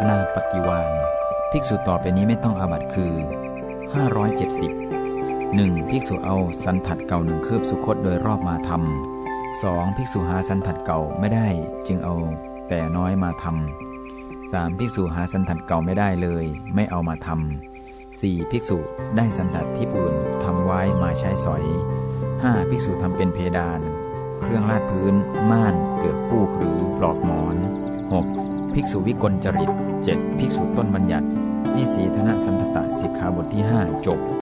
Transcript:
อนาปฏิวานภิกษุต่อไปนี้ไม่ต้องอาบัตคือ 570 1. ภิกษุเอาสันทัดเก่าหนึ่งคืบสุคตโดยรอบมาทำ 2. ภิกษุหาสันทัดเก่าไม่ได้จึงเอาแต่น้อยมาทำา 3. ภิกษุหาสันทัดเก่าไม่ได้เลย ไม่เอามาทำ 4. ภิกษุได้สันทัดที่อื่นทำไว้มาใช้สอย 5. ภิกษุทำเป็นเพดาน เครื่องลาดพื้น ม่านเกือกฟูกหรือ ภิกษุวิกลจริต 7. ภิกษุต้นบัญญัติ นิสีธนสันตตะสิกขาบทที่ 5 จบ